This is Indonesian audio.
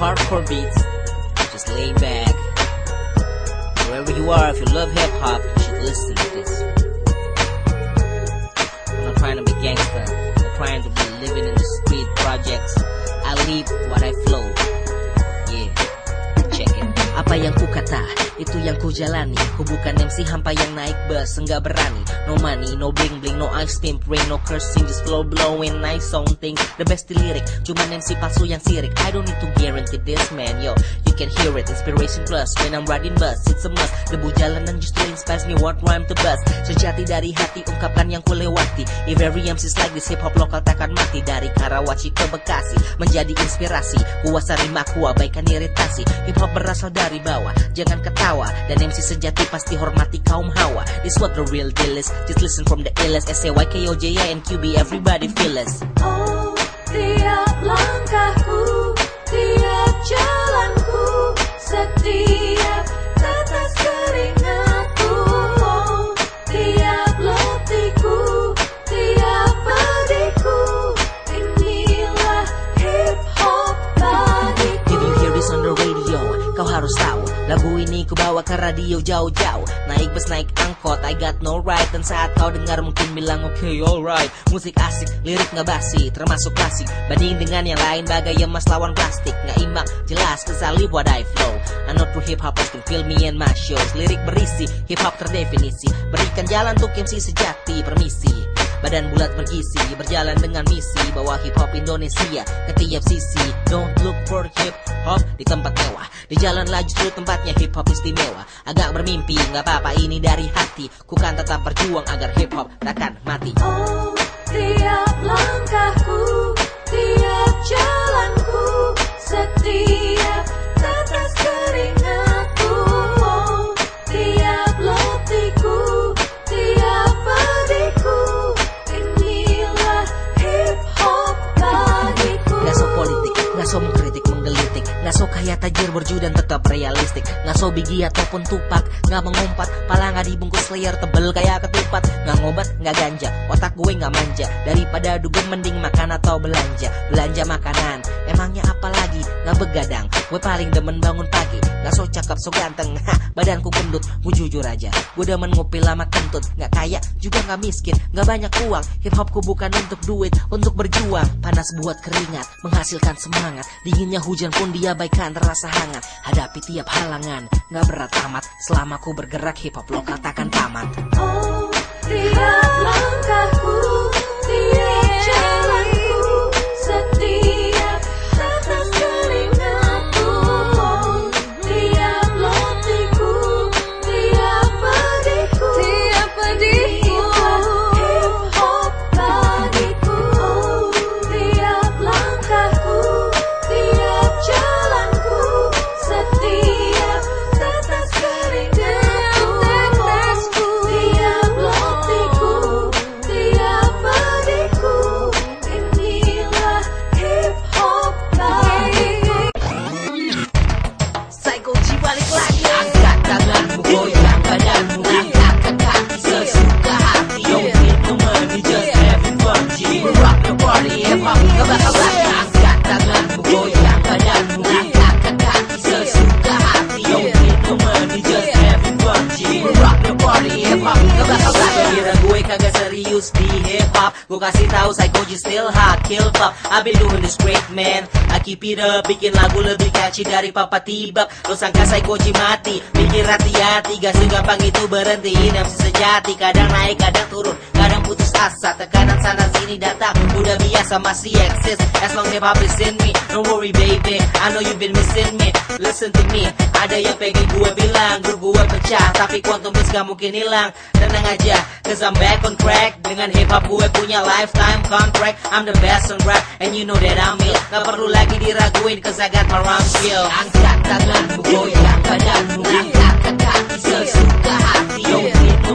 hardcore beats. Just lay back. Wherever you are, if you love hip hop, you should listen to this. I'm not trying to be gangster. I'm trying to be living in the street projects. I live what I flow. Yeah, check it. Apa yang ku kata, itu yang ku jalani. Ku bukan MC hampa yang naik bus, enggak berani. No money, no bling bling, no ice pimp ring No cursing, just flow blowing, nice song thing The best di lirik, cuman MC palsu yang sirik. I don't need to guarantee this man, yo. You can hear it, inspiration plus. When I'm riding bus, it's a must. Debu jalanan justru inspires me what rhyme to bust. Sejati dari hati, ungkapkan yang ku lewati. If every MC's like this, hip hop lokal takkan mati. Dari Karawaci ke Bekasi, menjadi inspirasi. Kuasa rimaku, abaikan iritasi. Hip hop berasal dari bawah, jangan ketawa. Dan MC sejati pasti hormati kaum hawa. This what the real deal is. Just listen from the illest S-A-Y-K-O-J-I and QB Everybody feel us Oh, tiap langkahku, tiap jalanku, setiap tetes keringatku. Oh, tiap letihku, tiap padiku, inilah hip hop bagiku. If you hear this on the radio, harus tahu. Lagu ini ku bawa ke radio jauh-jauh. Naik bus, naik angkot, I got no right. Dan saat kau dengar mungkin bilang oke okay, alright. Musik asik, lirik nggak basi, termasuk klasik. Banding dengan yang lain bagai emas lawan plastik. Nggak imbang, jelas cause I live what I flow. I know true hip hopers can feel me in my shows Lirik berisi, hip hop terdefinisi. Berikan jalan untuk MC sejati, permisi Badan bulat bergisi Berjalan dengan misi. Bawa hip hop Indonesia Ke tiap sisi. Don't look for hip hop Di tempat mewah. Di jalan justru tempatnya hip hop istimewa. Agak bermimpi nggak apa-apa ini dari hati. Ku kan tetap berjuang agar hip hop takkan mati. Oh, tiap langkahku, tiap jalanku, setiap menggelitik Gak so kaya tajir berju dan tetap realistik. Gak so bigi ataupun tupak Gak mengumpat, pala gak dibungkus layer tebel kayak ketupat. Gak ngobat, gak ganja, otak gue gak manja. Daripada dugem mending makan atau belanja. Belanja makanan, emangnya apa lagi? Gak begadang, gue paling demen bangun pagi. Gak so cakep, so ganteng, ha, badanku gendut. Gue jujur aja, gue demen ngopi lama kentut. Gak kaya, juga gak miskin, gak banyak uang. Hip hopku bukan untuk duit, untuk berjuang. Panas buat keringat, menghasilkan semangat. Dinginnya hujan pun diabaikan terasa hangat Hadapi tiap halangan, gak berat amat Selama ku bergerak hip hop lokal takkan tamat. Oh, tiap langkahku, di hip hop. Gue kasih tahu Psycho G still hot, kill pop. I've been doing this great man. I keep it up, bikin lagu lebih catchy dari Papa Tibak Lo sangka Psycho G mati, mikir hati-hati. Gak segampang itu berhentiin MC sejati. Kadang naik, kadang turun, kadang putus asa Tekanan sana sini datang, udah biasa masih eksis. As long hip hop is in me, don't worry baby. I know you've been missing me, listen to me. Ada yang pengen gue bilang, grup gue pecah. Tapi quantum bus gak mungkin hilang. Tenang aja, cause I'm back on track. Dengan hip hop gue punya lifetime contract. I'm the best on rap, and you know that I'm ill. Gak perlu lagi diraguin, cause I got my rhyme skill. Angkat tanganmu, goyang badanmu. Angkat kaki sesuka hati. Yo, itu